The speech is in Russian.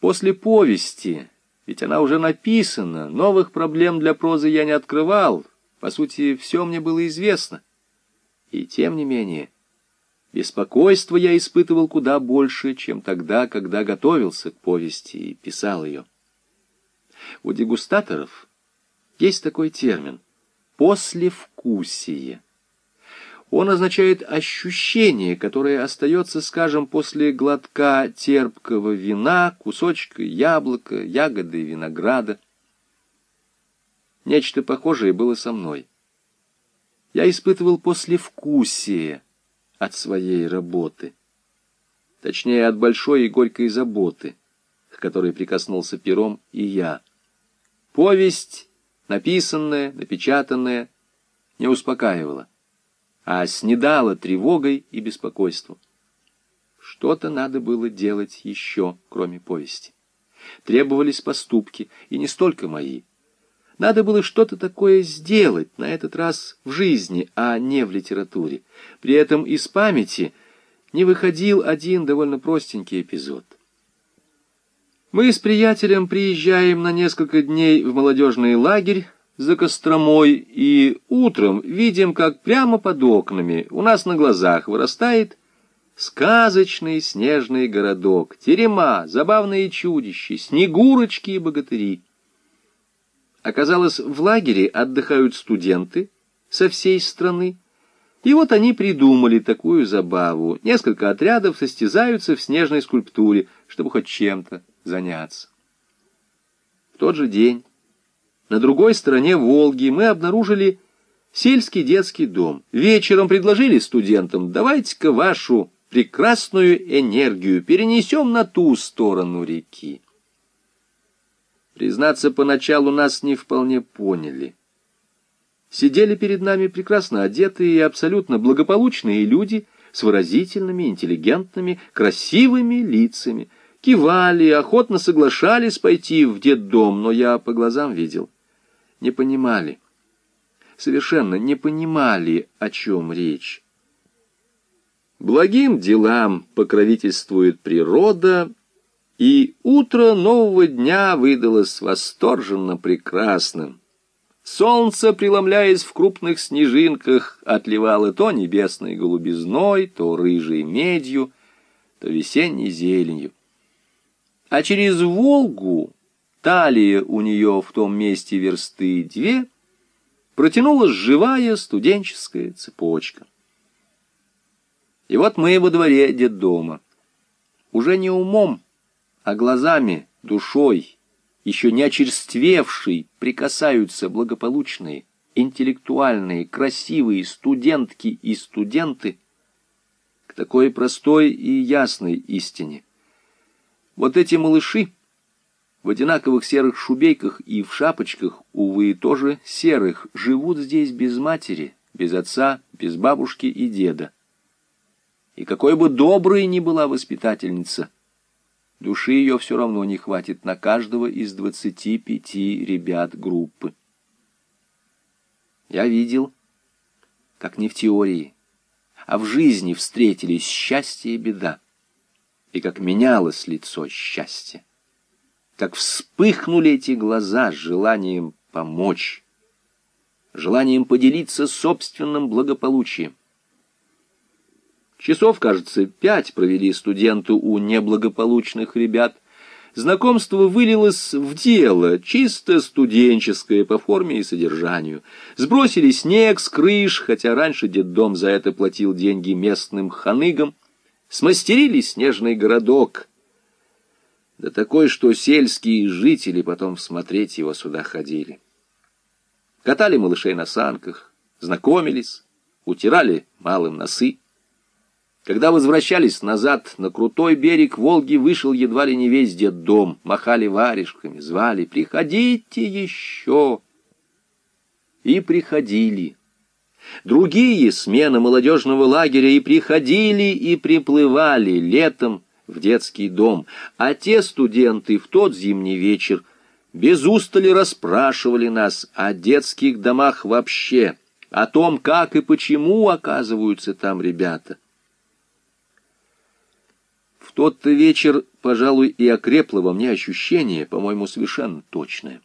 После повести, ведь она уже написана, новых проблем для прозы я не открывал, по сути, все мне было известно. И тем не менее, беспокойство я испытывал куда больше, чем тогда, когда готовился к повести и писал ее. У дегустаторов есть такой термин «послевкусие». Он означает ощущение, которое остается, скажем, после глотка терпкого вина, кусочка яблока, ягоды винограда. Нечто похожее было со мной. Я испытывал послевкусие от своей работы. Точнее, от большой и горькой заботы, к которой прикоснулся пером и я. Повесть, написанная, напечатанная, не успокаивала а снедала тревогой и беспокойством. Что-то надо было делать еще, кроме повести. Требовались поступки, и не столько мои. Надо было что-то такое сделать, на этот раз в жизни, а не в литературе. При этом из памяти не выходил один довольно простенький эпизод. Мы с приятелем приезжаем на несколько дней в молодежный лагерь, за Костромой, и утром видим, как прямо под окнами у нас на глазах вырастает сказочный снежный городок, терема, забавные чудища, снегурочки и богатыри. Оказалось, в лагере отдыхают студенты со всей страны, и вот они придумали такую забаву. Несколько отрядов состязаются в снежной скульптуре, чтобы хоть чем-то заняться. В тот же день на другой стороне Волги мы обнаружили сельский детский дом. Вечером предложили студентам, давайте-ка вашу прекрасную энергию перенесем на ту сторону реки. Признаться, поначалу нас не вполне поняли. Сидели перед нами прекрасно одетые и абсолютно благополучные люди с выразительными, интеллигентными, красивыми лицами. Кивали, охотно соглашались пойти в детдом, но я по глазам видел — не понимали, совершенно не понимали, о чем речь. Благим делам покровительствует природа, и утро нового дня выдалось восторженно прекрасным. Солнце, преломляясь в крупных снежинках, отливало то небесной голубизной, то рыжей медью, то весенней зеленью. А через Волгу талия у нее в том месте версты две, протянулась живая студенческая цепочка. И вот мы во дворе детдома. Уже не умом, а глазами, душой, еще не очерствевшей, прикасаются благополучные, интеллектуальные, красивые студентки и студенты к такой простой и ясной истине. Вот эти малыши — в одинаковых серых шубейках и в шапочках, увы, тоже серых, живут здесь без матери, без отца, без бабушки и деда. И какой бы доброй ни была воспитательница, души ее все равно не хватит на каждого из двадцати пяти ребят группы. Я видел, как не в теории, а в жизни встретились счастье и беда, и как менялось лицо счастья как вспыхнули эти глаза желанием помочь, желанием поделиться собственным благополучием. Часов, кажется, пять провели студенты у неблагополучных ребят. Знакомство вылилось в дело, чисто студенческое по форме и содержанию. Сбросили снег с крыш, хотя раньше детдом за это платил деньги местным ханыгам. Смастерили снежный городок — да такой, что сельские жители потом смотреть его сюда ходили. Катали малышей на санках, знакомились, утирали малым носы. Когда возвращались назад, на крутой берег Волги вышел едва ли не весь дом, махали варежками, звали «Приходите еще!» И приходили. Другие смены молодежного лагеря и приходили, и приплывали летом, в детский дом, а те студенты в тот зимний вечер без устали расспрашивали нас о детских домах вообще, о том, как и почему оказываются там ребята. В тот вечер, пожалуй, и окрепло во мне ощущение, по-моему, совершенно точное.